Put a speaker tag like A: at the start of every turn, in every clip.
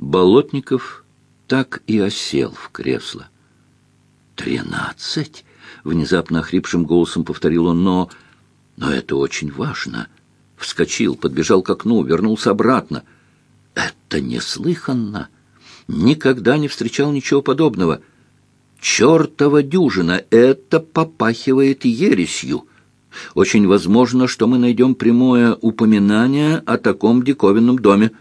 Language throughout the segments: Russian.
A: Болотников так и осел в кресло. «Тринадцать?» — внезапно охрипшим голосом повторил он, но... «Но это очень важно». Вскочил, подбежал к окну, вернулся обратно. «Это неслыханно! Никогда не встречал ничего подобного. Чертова дюжина! Это попахивает ересью!» Очень возможно, что мы найдем прямое упоминание о таком диковинном доме.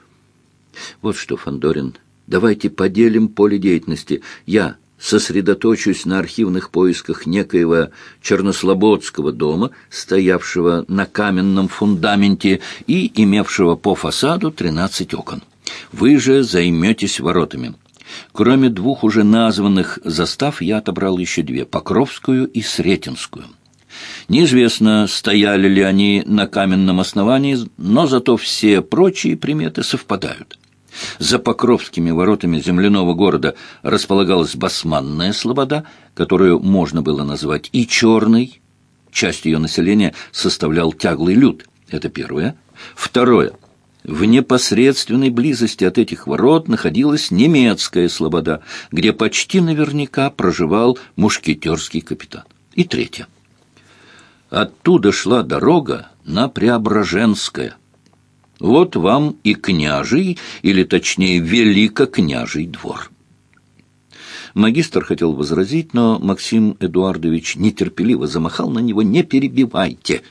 A: Вот что, Фандорин, давайте поделим поле деятельности. Я сосредоточусь на архивных поисках некоего чернослободского дома, стоявшего на каменном фундаменте и имевшего по фасаду тринадцать окон. Вы же займетесь воротами. Кроме двух уже названных застав, я отобрал еще две — Покровскую и Сретенскую. Неизвестно, стояли ли они на каменном основании, но зато все прочие приметы совпадают. За Покровскими воротами земляного города располагалась басманная слобода, которую можно было назвать и черной. Часть ее населения составлял тяглый люд. Это первое. Второе. В непосредственной близости от этих ворот находилась немецкая слобода, где почти наверняка проживал мушкетерский капитан. И третье. Оттуда шла дорога на Преображенское. Вот вам и княжий, или точнее великокняжий двор. Магистр хотел возразить, но Максим Эдуардович нетерпеливо замахал на него «Не перебивайте!»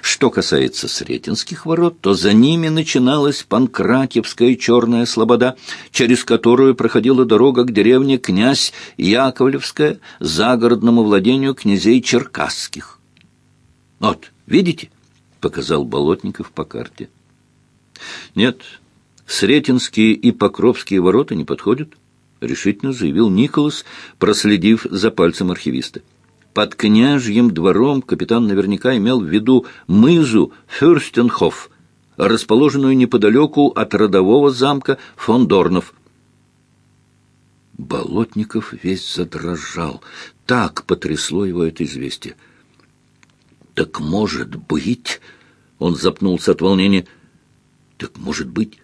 A: Что касается Сретенских ворот, то за ними начиналась Панкратьевская черная слобода, через которую проходила дорога к деревне князь Яковлевская, загородному владению князей Черкасских. Вот, видите? — показал Болотников по карте. «Нет, Сретенские и Покровские ворота не подходят», — решительно заявил Николас, проследив за пальцем архивиста. Под княжьим двором капитан наверняка имел в виду мызу Фюрстенхоф, расположенную неподалеку от родового замка Фондорнов. Болотников весь задрожал. Так потрясло его это известие. «Так может быть...» — он запнулся от волнения. «Так может быть...»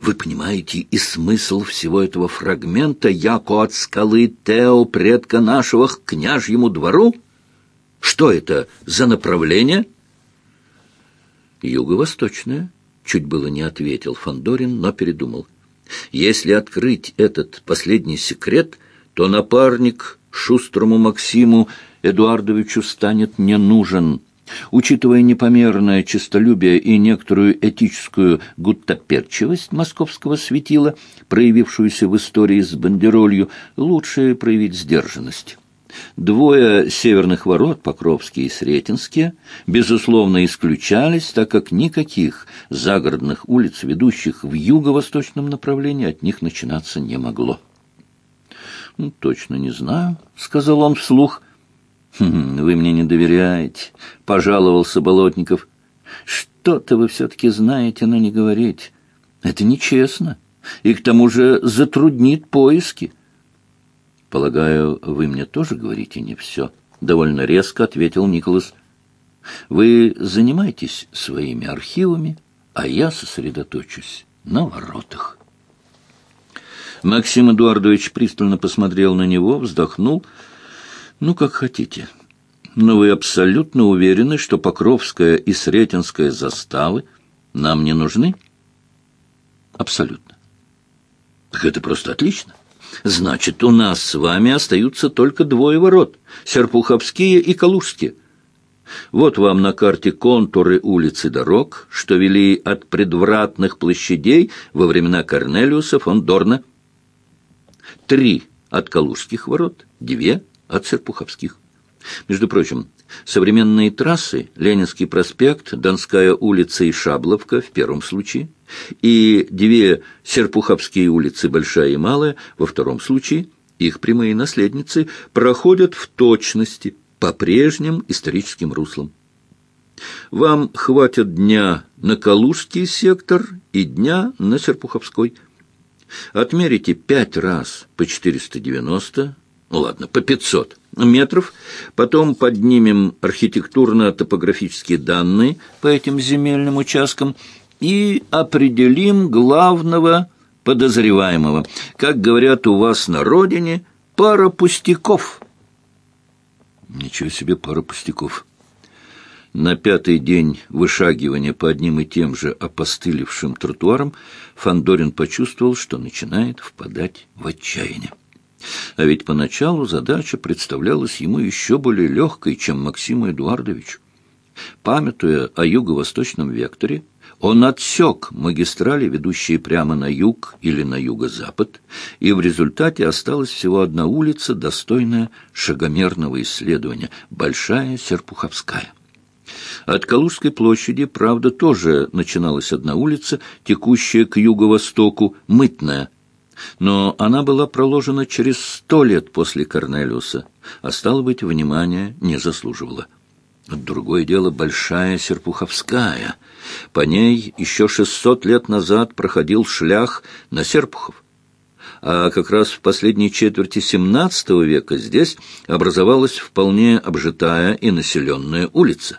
A: Вы понимаете и смысл всего этого фрагмента, яко от скалы Тео, предка нашего, к княжьему двору? Что это за направление? Юго-восточное, чуть было не ответил Фандорин, но передумал. Если открыть этот последний секрет, то напарник шустрому Максиму Эдуардовичу станет не нужен. Учитывая непомерное честолюбие и некоторую этическую гуттаперчивость московского светила, проявившуюся в истории с бандеролью, лучше проявить сдержанность. Двое северных ворот, Покровские и Сретенские, безусловно исключались, так как никаких загородных улиц, ведущих в юго-восточном направлении, от них начинаться не могло. «Ну, «Точно не знаю», — сказал он вслух, Хм, «Вы мне не доверяете», — пожаловался Болотников. «Что-то вы все-таки знаете, но не говорите. Это нечестно, и к тому же затруднит поиски». «Полагаю, вы мне тоже говорите не все», — довольно резко ответил Николас. «Вы занимаетесь своими архивами, а я сосредоточусь на воротах». Максим Эдуардович пристально посмотрел на него, вздохнул — ну, как хотите. Но вы абсолютно уверены, что Покровская и Сретенская заставы нам не нужны? Абсолютно. Так это просто отлично. Значит, у нас с вами остаются только двое ворот — Серпуховские и Калужские. Вот вам на карте контуры улиц и дорог, что вели от предвратных площадей во времена Корнелиуса фон Дорна. Три от Калужских ворот, две от Серпуховских. Между прочим, современные трассы Ленинский проспект, Донская улица и Шабловка в первом случае, и две Серпуховские улицы, Большая и Малая, во втором случае, их прямые наследницы проходят в точности по прежним историческим руслам. Вам хватит дня на Калужский сектор и дня на Серпуховской. Отмерите пять раз по 490, ну ладно, по 500 метров, потом поднимем архитектурно-топографические данные по этим земельным участкам и определим главного подозреваемого. Как говорят у вас на родине, пара пустяков. Ничего себе пара пустяков. На пятый день вышагивания по одним и тем же опостылевшим тротуарам Фандорин почувствовал, что начинает впадать в отчаяние. А ведь поначалу задача представлялась ему еще более легкой, чем Максиму Эдуардовичу. Памятуя о юго-восточном векторе, он отсек магистрали, ведущие прямо на юг или на юго-запад, и в результате осталась всего одна улица, достойная шагомерного исследования – Большая Серпуховская. От Калужской площади, правда, тоже начиналась одна улица, текущая к юго-востоку, Мытная. Но она была проложена через сто лет после Корнелиуса, а, стало быть, внимания не заслуживала. Другое дело Большая Серпуховская. По ней еще шестьсот лет назад проходил шлях на Серпухов. А как раз в последней четверти XVII века здесь образовалась вполне обжитая и населенная улица.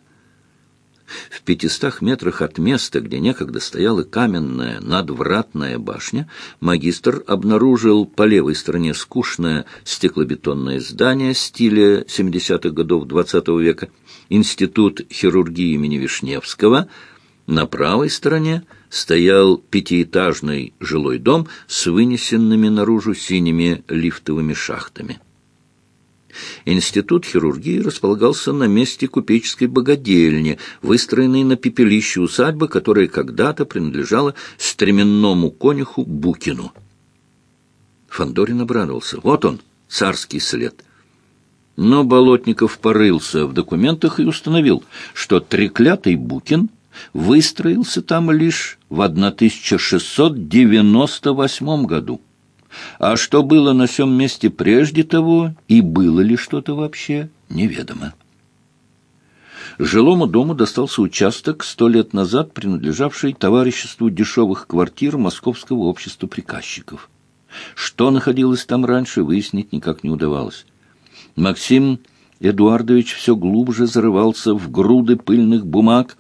A: В пятистах метрах от места, где некогда стояла каменная надвратная башня, магистр обнаружил по левой стороне скучное стеклобетонное здание стиля 70-х годов XX -го века, институт хирургии имени Вишневского. На правой стороне стоял пятиэтажный жилой дом с вынесенными наружу синими лифтовыми шахтами. Институт хирургии располагался на месте купеческой богадельни, выстроенной на пепелище усадьбы, которая когда-то принадлежала стременному конюху Букину. Фандорин обрадовался. Вот он, царский след. Но Болотников порылся в документах и установил, что треклятый Букин выстроился там лишь в 1698 году. А что было на сём месте прежде того, и было ли что-то вообще, неведомо. Жилому дому достался участок, сто лет назад принадлежавший товариществу дешевых квартир Московского общества приказчиков. Что находилось там раньше, выяснить никак не удавалось. Максим Эдуардович все глубже зарывался в груды пыльных бумаг.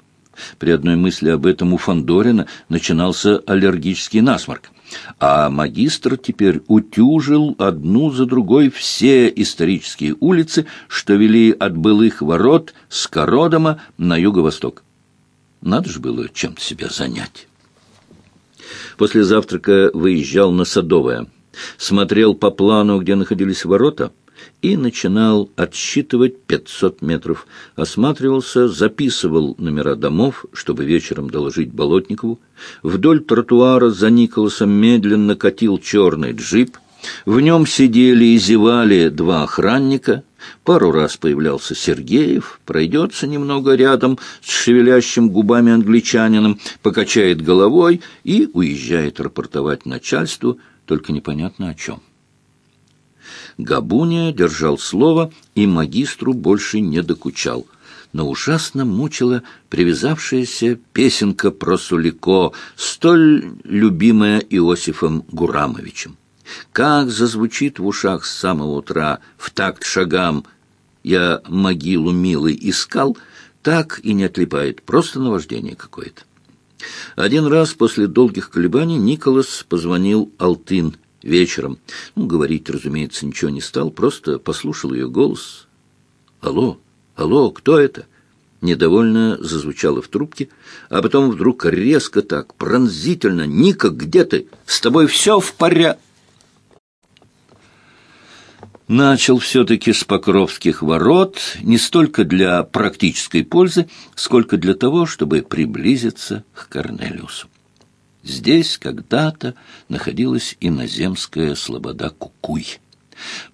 A: При одной мысли об этом у Фандорина начинался аллергический насморк. А магистр теперь утюжил одну за другой все исторические улицы, что вели от былых ворот с Кородома на юго-восток. Надо же было чем-то себя занять. После завтрака выезжал на Садовое, смотрел по плану, где находились ворота — и начинал отсчитывать пятьсот метров. Осматривался, записывал номера домов, чтобы вечером доложить Болотникову. Вдоль тротуара за Николасом медленно катил черный джип. В нем сидели и зевали два охранника. Пару раз появлялся Сергеев, пройдется немного рядом с шевелящим губами англичанином, покачает головой и уезжает рапортовать начальству, только непонятно о чем. Габуния держал слово и магистру больше не докучал. Но ужасно мучила привязавшаяся песенка про Сулико, столь любимая Иосифом Гурамовичем. Как зазвучит в ушах с самого утра в такт шагам «Я могилу милый искал», так и не отлипает, просто наваждение какое-то. Один раз после долгих колебаний Николас позвонил Алтын вечером. Ну, говорить, разумеется, ничего не стал, просто послушал ее голос. «Алло, алло, кто это?» Недовольно зазвучало в трубке, а потом вдруг резко так, пронзительно. «Ника, где ты? С тобой все в порядке?» начал все-таки с Покровских ворот не столько для практической пользы, сколько для того, чтобы приблизиться к Корнелиусу. Здесь когда-то находилась иноземская слобода Кукуй.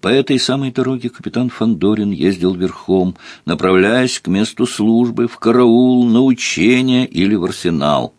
A: По этой самой дороге капитан Фандорин ездил верхом, направляясь к месту службы, в караул, на учение или в арсенал.